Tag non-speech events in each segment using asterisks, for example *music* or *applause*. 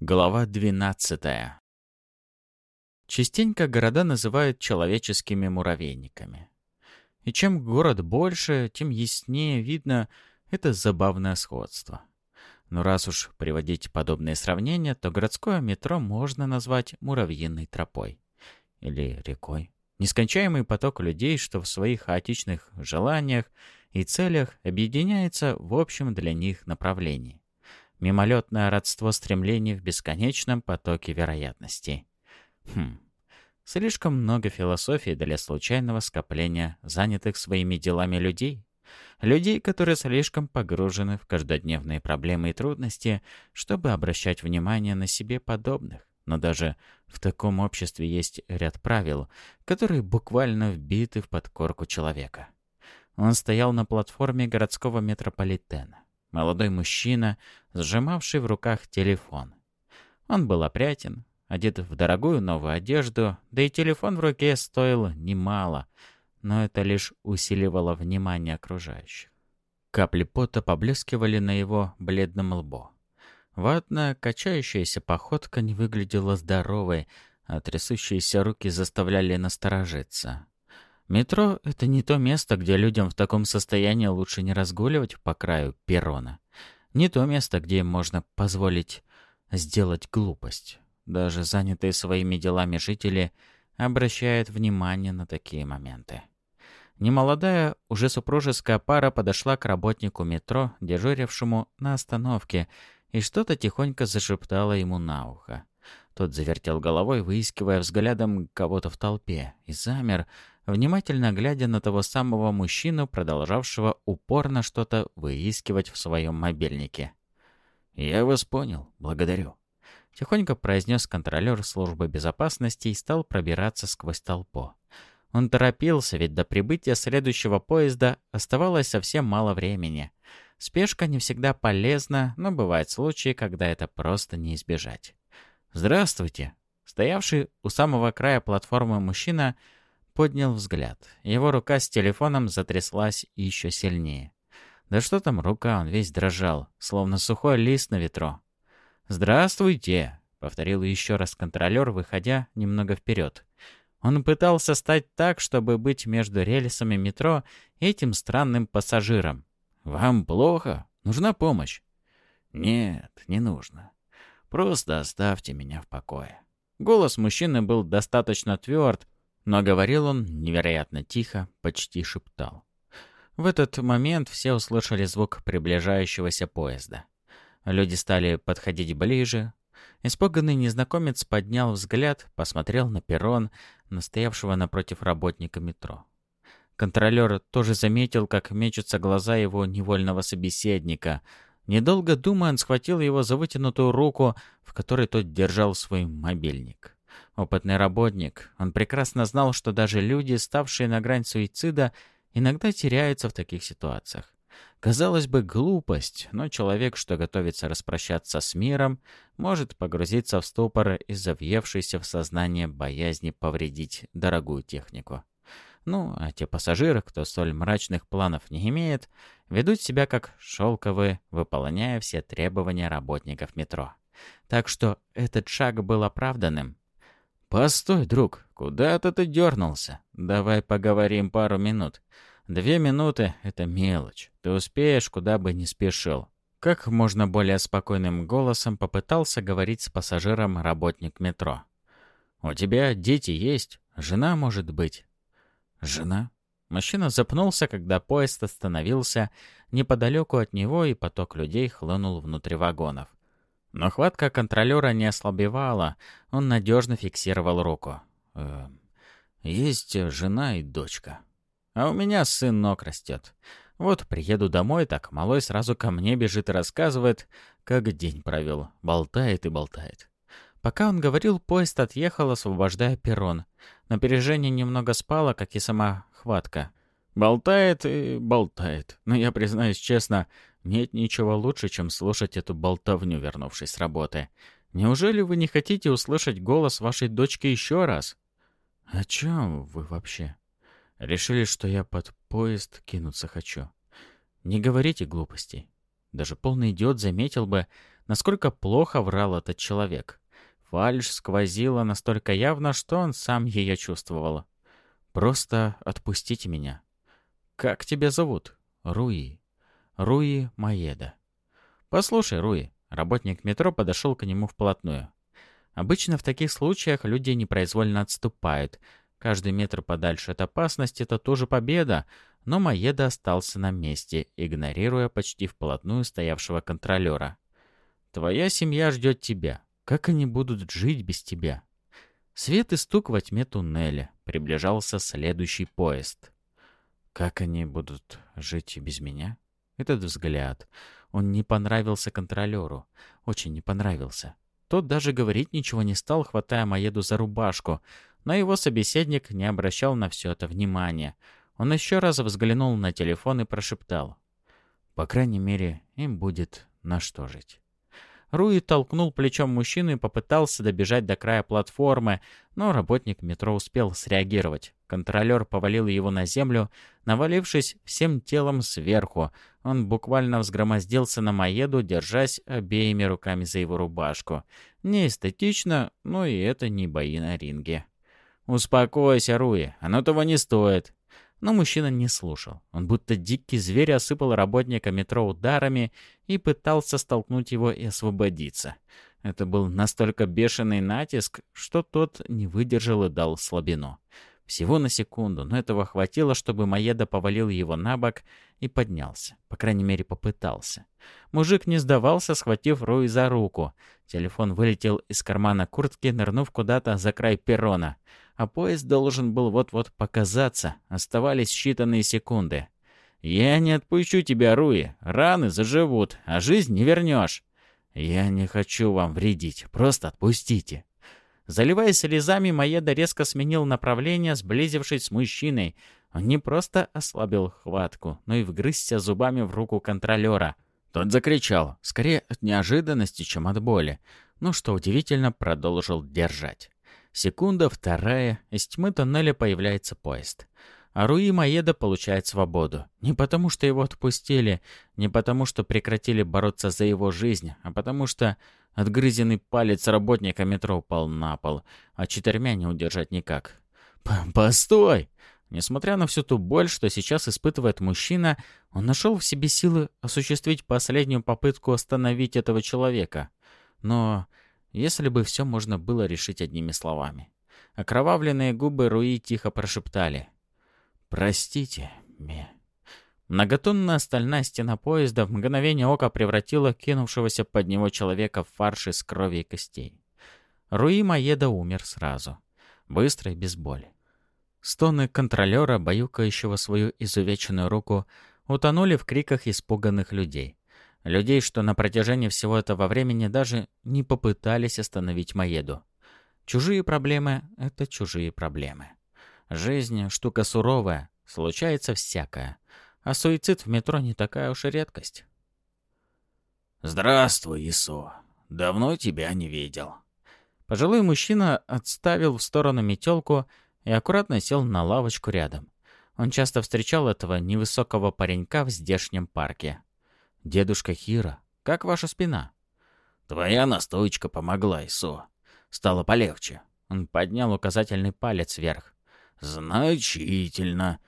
Глава 12. Частенько города называют человеческими муравейниками. И чем город больше, тем яснее видно это забавное сходство. Но раз уж приводить подобные сравнения, то городское метро можно назвать муравьиной тропой. Или рекой. Нескончаемый поток людей, что в своих хаотичных желаниях и целях объединяется в общем для них направлении мимолетное родство стремлений в бесконечном потоке вероятностей. Хм. Слишком много философии для случайного скопления занятых своими делами людей. Людей, которые слишком погружены в каждодневные проблемы и трудности, чтобы обращать внимание на себе подобных. Но даже в таком обществе есть ряд правил, которые буквально вбиты в подкорку человека. Он стоял на платформе городского метрополитена. Молодой мужчина, сжимавший в руках телефон. Он был опрятен, одет в дорогую новую одежду, да и телефон в руке стоил немало, но это лишь усиливало внимание окружающих. Капли пота поблескивали на его бледном лбу. Ватная, качающаяся походка не выглядела здоровой, а трясущиеся руки заставляли насторожиться. Метро — это не то место, где людям в таком состоянии лучше не разгуливать по краю перрона. Не то место, где им можно позволить сделать глупость. Даже занятые своими делами жители обращают внимание на такие моменты. Немолодая, уже супружеская пара подошла к работнику метро, дежурившему на остановке, и что-то тихонько зашептала ему на ухо. Тот завертел головой, выискивая взглядом кого-то в толпе, и замер, внимательно глядя на того самого мужчину, продолжавшего упорно что-то выискивать в своем мобильнике. «Я вас понял. Благодарю». Тихонько произнес контролер службы безопасности и стал пробираться сквозь толпу. Он торопился, ведь до прибытия следующего поезда оставалось совсем мало времени. Спешка не всегда полезна, но бывают случаи, когда это просто не избежать. «Здравствуйте!» Стоявший у самого края платформы мужчина – поднял взгляд. Его рука с телефоном затряслась еще сильнее. Да что там рука, он весь дрожал, словно сухой лист на ветру. «Здравствуйте!» — повторил еще раз контролер, выходя немного вперед. Он пытался стать так, чтобы быть между рельсами метро этим странным пассажиром. «Вам плохо? Нужна помощь?» «Нет, не нужно. Просто оставьте меня в покое». Голос мужчины был достаточно тверд, но говорил он невероятно тихо, почти шептал. В этот момент все услышали звук приближающегося поезда. Люди стали подходить ближе. Испуганный незнакомец поднял взгляд, посмотрел на перрон, настоявшего напротив работника метро. Контролер тоже заметил, как мечутся глаза его невольного собеседника. Недолго думая, он схватил его за вытянутую руку, в которой тот держал свой мобильник. Опытный работник, он прекрасно знал, что даже люди, ставшие на грань суицида, иногда теряются в таких ситуациях. Казалось бы, глупость, но человек, что готовится распрощаться с миром, может погрузиться в ступор из-за въевшейся в сознание боязни повредить дорогую технику. Ну, а те пассажиры, кто столь мрачных планов не имеет, ведут себя как шелковые, выполняя все требования работников метро. Так что этот шаг был оправданным, «Постой, друг, куда-то ты дернулся. Давай поговорим пару минут. Две минуты — это мелочь. Ты успеешь, куда бы ни спешил». Как можно более спокойным голосом попытался говорить с пассажиром работник метро. «У тебя дети есть? Жена, может быть?» «Жена?» Мужчина запнулся, когда поезд остановился неподалеку от него, и поток людей хлынул внутрь вагонов. Но хватка контролера не ослабевала, он надежно фиксировал руку. «Э, «Есть жена и дочка. А у меня сын ног растет. Вот приеду домой, так малой сразу ко мне бежит и рассказывает, как день провел. Болтает и болтает». Пока он говорил, поезд отъехал, освобождая перрон. Напряжение немного спало, как и сама хватка. Болтает и болтает. Но я признаюсь честно, нет ничего лучше, чем слушать эту болтовню, вернувшись с работы. Неужели вы не хотите услышать голос вашей дочки еще раз? О чем вы вообще? Решили, что я под поезд кинуться хочу. Не говорите глупостей. Даже полный идиот заметил бы, насколько плохо врал этот человек. Фальшь сквозила настолько явно, что он сам ее чувствовал. «Просто отпустите меня». «Как тебя зовут?» «Руи». «Руи Маеда». «Послушай, Руи». Работник метро подошел к нему вплотную. Обычно в таких случаях люди непроизвольно отступают. Каждый метр подальше от опасности — это тоже победа, но Маеда остался на месте, игнорируя почти вплотную стоявшего контролера. «Твоя семья ждет тебя. Как они будут жить без тебя?» Свет и стук во тьме туннеля. Приближался следующий поезд. «Как они будут жить без меня?» Этот взгляд. Он не понравился контролеру. Очень не понравился. Тот даже говорить ничего не стал, хватая Маеду за рубашку, но его собеседник не обращал на все это внимания. Он еще раз взглянул на телефон и прошептал. «По крайней мере, им будет на что жить». Руи толкнул плечом мужчину и попытался добежать до края платформы, но работник метро успел среагировать. Контролер повалил его на землю, навалившись всем телом сверху. Он буквально взгромоздился на Маеду, держась обеими руками за его рубашку. Не эстетично, но и это не бои на ринге. «Успокойся, Руи, оно того не стоит», но мужчина не слушал. Он будто дикий зверь осыпал работника метро ударами и пытался столкнуть его и освободиться. Это был настолько бешеный натиск, что тот не выдержал и дал слабину. Всего на секунду, но этого хватило, чтобы Маеда повалил его на бок и поднялся. По крайней мере, попытался. Мужик не сдавался, схватив Руи за руку. Телефон вылетел из кармана куртки, нырнув куда-то за край перрона. А поезд должен был вот-вот показаться. Оставались считанные секунды. «Я не отпущу тебя, Руи. Раны заживут, а жизнь не вернешь». «Я не хочу вам вредить. Просто отпустите». Заливаясь слезами, Маеда резко сменил направление, сблизившись с мужчиной. Он не просто ослабил хватку, но и вгрызся зубами в руку контролера. Тот закричал, скорее от неожиданности, чем от боли. Но, что удивительно, продолжил держать. Секунда, вторая, из тьмы тоннеля появляется поезд. А Руи Маеда получает свободу. Не потому, что его отпустили, не потому, что прекратили бороться за его жизнь, а потому что Отгрызенный палец работника метро упал на пол, а четырьмя не удержать никак. «Постой!» Несмотря на всю ту боль, что сейчас испытывает мужчина, он нашел в себе силы осуществить последнюю попытку остановить этого человека. Но если бы все можно было решить одними словами. Окровавленные губы Руи тихо прошептали. «Простите, Ме». Многотонная стальная стена поезда в мгновение ока превратила кинувшегося под него человека в фарш из крови и костей. Руи Маеда умер сразу. Быстро и без боли. Стоны контролера, баюкающего свою изувеченную руку, утонули в криках испуганных людей. Людей, что на протяжении всего этого времени даже не попытались остановить Маеду. Чужие проблемы — это чужие проблемы. Жизнь — штука суровая, случается всякое — а суицид в метро не такая уж и редкость. «Здравствуй, Исо. Давно тебя не видел». Пожилой мужчина отставил в сторону метелку и аккуратно сел на лавочку рядом. Он часто встречал этого невысокого паренька в здешнем парке. «Дедушка Хира, как ваша спина?» «Твоя настойка помогла, Исо. Стало полегче». Он поднял указательный палец вверх. «Значительно.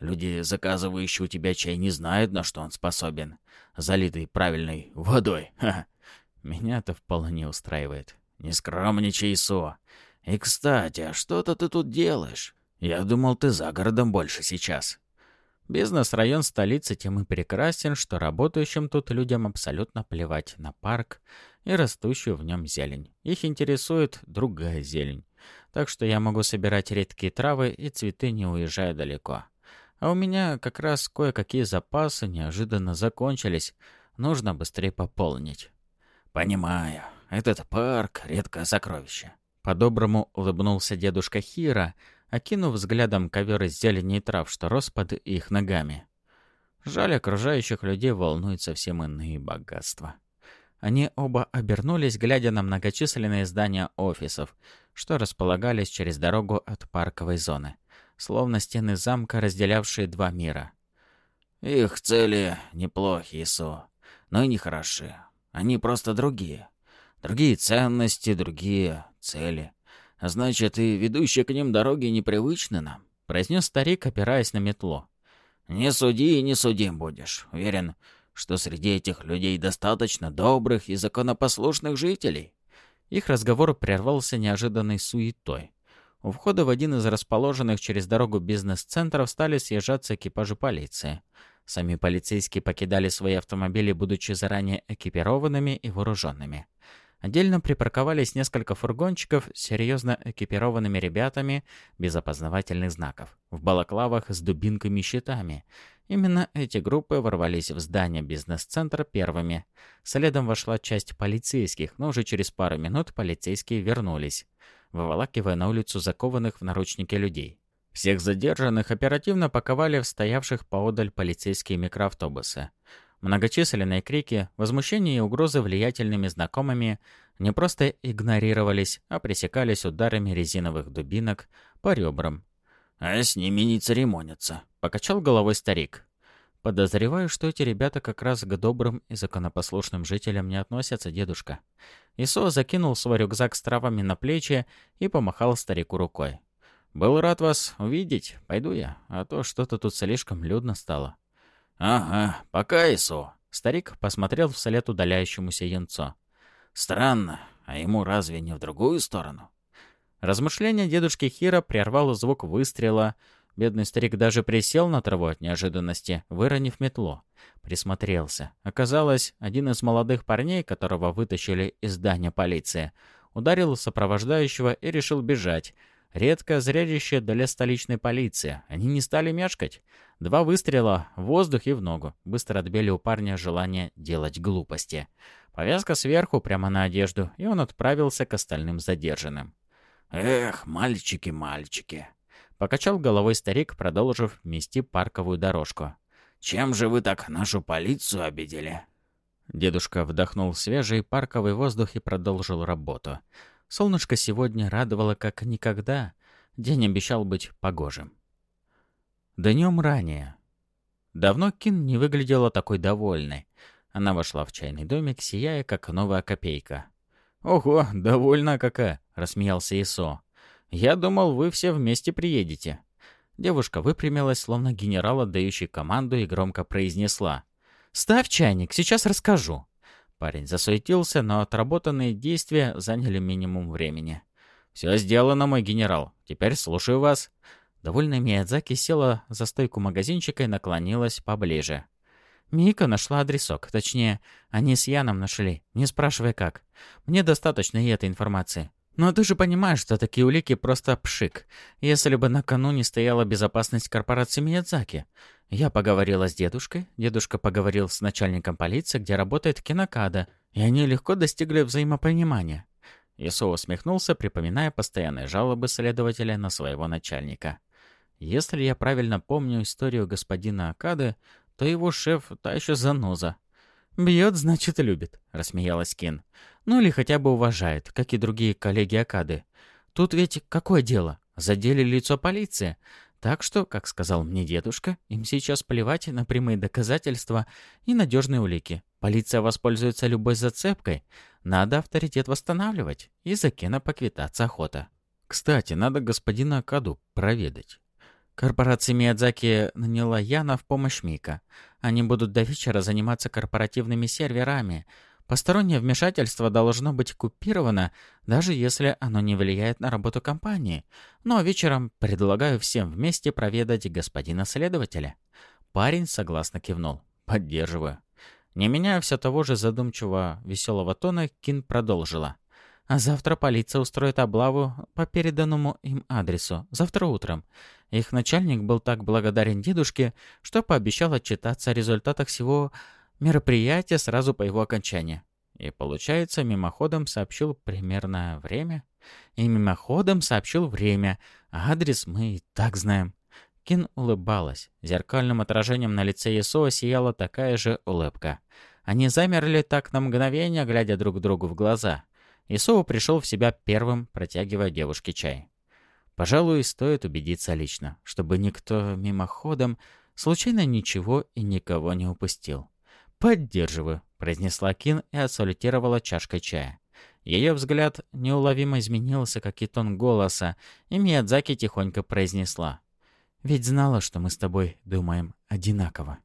Люди, заказывающие у тебя чай, не знают, на что он способен. Залитый правильной водой. *laughs* Ха. Меня это вполне устраивает. Не скромничай, Со. И, кстати, а что-то ты тут делаешь? Я думал, ты за городом больше сейчас. Бизнес-район столицы тем и прекрасен, что работающим тут людям абсолютно плевать на парк и растущую в нем зелень. Их интересует другая зелень. Так что я могу собирать редкие травы и цветы, не уезжая далеко. А у меня как раз кое-какие запасы неожиданно закончились. Нужно быстрее пополнить. «Понимаю. Этот парк — редкое сокровище». По-доброму улыбнулся дедушка Хира, окинув взглядом ковер из зелени и трав, что рос под их ногами. Жаль, окружающих людей волнуют совсем иные богатства. Они оба обернулись, глядя на многочисленные здания офисов, что располагались через дорогу от парковой зоны словно стены замка, разделявшие два мира. «Их цели неплохие, Со, но и нехороши. Они просто другие. Другие ценности, другие цели. Значит, и ведущие к ним дороги непривычны нам», — произнес старик, опираясь на метлу. «Не суди и не судим будешь. Уверен, что среди этих людей достаточно добрых и законопослушных жителей». Их разговор прервался неожиданной суетой. У входа в один из расположенных через дорогу бизнес-центров стали съезжаться экипажи полиции. Сами полицейские покидали свои автомобили, будучи заранее экипированными и вооруженными. Отдельно припарковались несколько фургончиков с серьезно экипированными ребятами без опознавательных знаков, в балаклавах с дубинками и щитами. Именно эти группы ворвались в здание бизнес-центра первыми. Следом вошла часть полицейских, но уже через пару минут полицейские вернулись, выволакивая на улицу закованных в наручники людей. Всех задержанных оперативно паковали в стоявших поодаль полицейские микроавтобусы. Многочисленные крики, возмущения и угрозы влиятельными знакомыми не просто игнорировались, а пресекались ударами резиновых дубинок по ребрам. «А с ними не церемонятся», — покачал головой старик. «Подозреваю, что эти ребята как раз к добрым и законопослушным жителям не относятся, дедушка». Исо закинул свой рюкзак с травами на плечи и помахал старику рукой. «Был рад вас увидеть. Пойду я, а то что-то тут слишком людно стало». «Ага, пока, Исо». Старик посмотрел вслед удаляющемуся янцо. «Странно, а ему разве не в другую сторону?» Размышление дедушки Хира прервало звук выстрела. Бедный старик даже присел на траву от неожиданности, выронив метло. Присмотрелся. Оказалось, один из молодых парней, которого вытащили из здания полиции, ударил сопровождающего и решил бежать. Редкое зрелище для столичной полиции. Они не стали мешкать. Два выстрела в воздух и в ногу. Быстро отбили у парня желание делать глупости. Повязка сверху, прямо на одежду, и он отправился к остальным задержанным. «Эх, мальчики, мальчики!» Покачал головой старик, продолжив мести парковую дорожку. «Чем же вы так нашу полицию обидели?» Дедушка вдохнул свежий парковый воздух и продолжил работу. Солнышко сегодня радовало как никогда. День обещал быть погожим. Днем ранее. Давно Кин не выглядела такой довольной. Она вошла в чайный домик, сияя, как новая копейка. «Ого, довольна какая!» — рассмеялся Исо. «Я думал, вы все вместе приедете». Девушка выпрямилась, словно генерал, отдающий команду, и громко произнесла. «Ставь чайник, сейчас расскажу». Парень засуетился, но отработанные действия заняли минимум времени. «Все сделано, мой генерал. Теперь слушаю вас». Довольная Миядзаки села за стойку магазинчика и наклонилась поближе. Мика нашла адресок. Точнее, они с Яном нашли. Не спрашивай как. Мне достаточно и этой информации. Но ты же понимаешь, что такие улики просто пшик. Если бы накануне стояла безопасность корпорации Миядзаки. Я поговорила с дедушкой, дедушка поговорил с начальником полиции, где работает Кинокада, и они легко достигли взаимопонимания. Исо усмехнулся, припоминая постоянные жалобы следователя на своего начальника. Если я правильно помню историю господина Акады, то его шеф та еще заноза. «Бьет, значит, любит», — рассмеялась Кин. «Ну или хотя бы уважает, как и другие коллеги Акады. Тут ведь какое дело? Задели лицо полиции. Так что, как сказал мне дедушка, им сейчас плевать на прямые доказательства и надежные улики. Полиция воспользуется любой зацепкой. Надо авторитет восстанавливать. И за Кена поквитаться охота. Кстати, надо господина Акаду проведать. Корпорация Миядзаки наняла Яна в помощь Мика. Они будут до вечера заниматься корпоративными серверами. Постороннее вмешательство должно быть купировано, даже если оно не влияет на работу компании. Но вечером предлагаю всем вместе проведать господина следователя. Парень согласно кивнул. Поддерживаю. Не меняя все того же задумчивого, веселого тона, Кин продолжила. А завтра полиция устроит облаву по переданному им адресу. Завтра утром. Их начальник был так благодарен дедушке, что пообещал отчитаться о результатах всего мероприятия сразу по его окончании. И, получается, мимоходом сообщил примерное время. И мимоходом сообщил время, а адрес мы и так знаем. Кин улыбалась. Зеркальным отражением на лице Исоа сияла такая же улыбка. Они замерли так на мгновение, глядя друг другу в глаза — Исоу пришел в себя первым, протягивая девушке чай. Пожалуй, стоит убедиться лично, чтобы никто мимоходом случайно ничего и никого не упустил. «Поддерживаю», — произнесла Кин и отсалютировала чашкой чая. Ее взгляд неуловимо изменился, как и тон голоса, и Миядзаки тихонько произнесла. «Ведь знала, что мы с тобой думаем одинаково».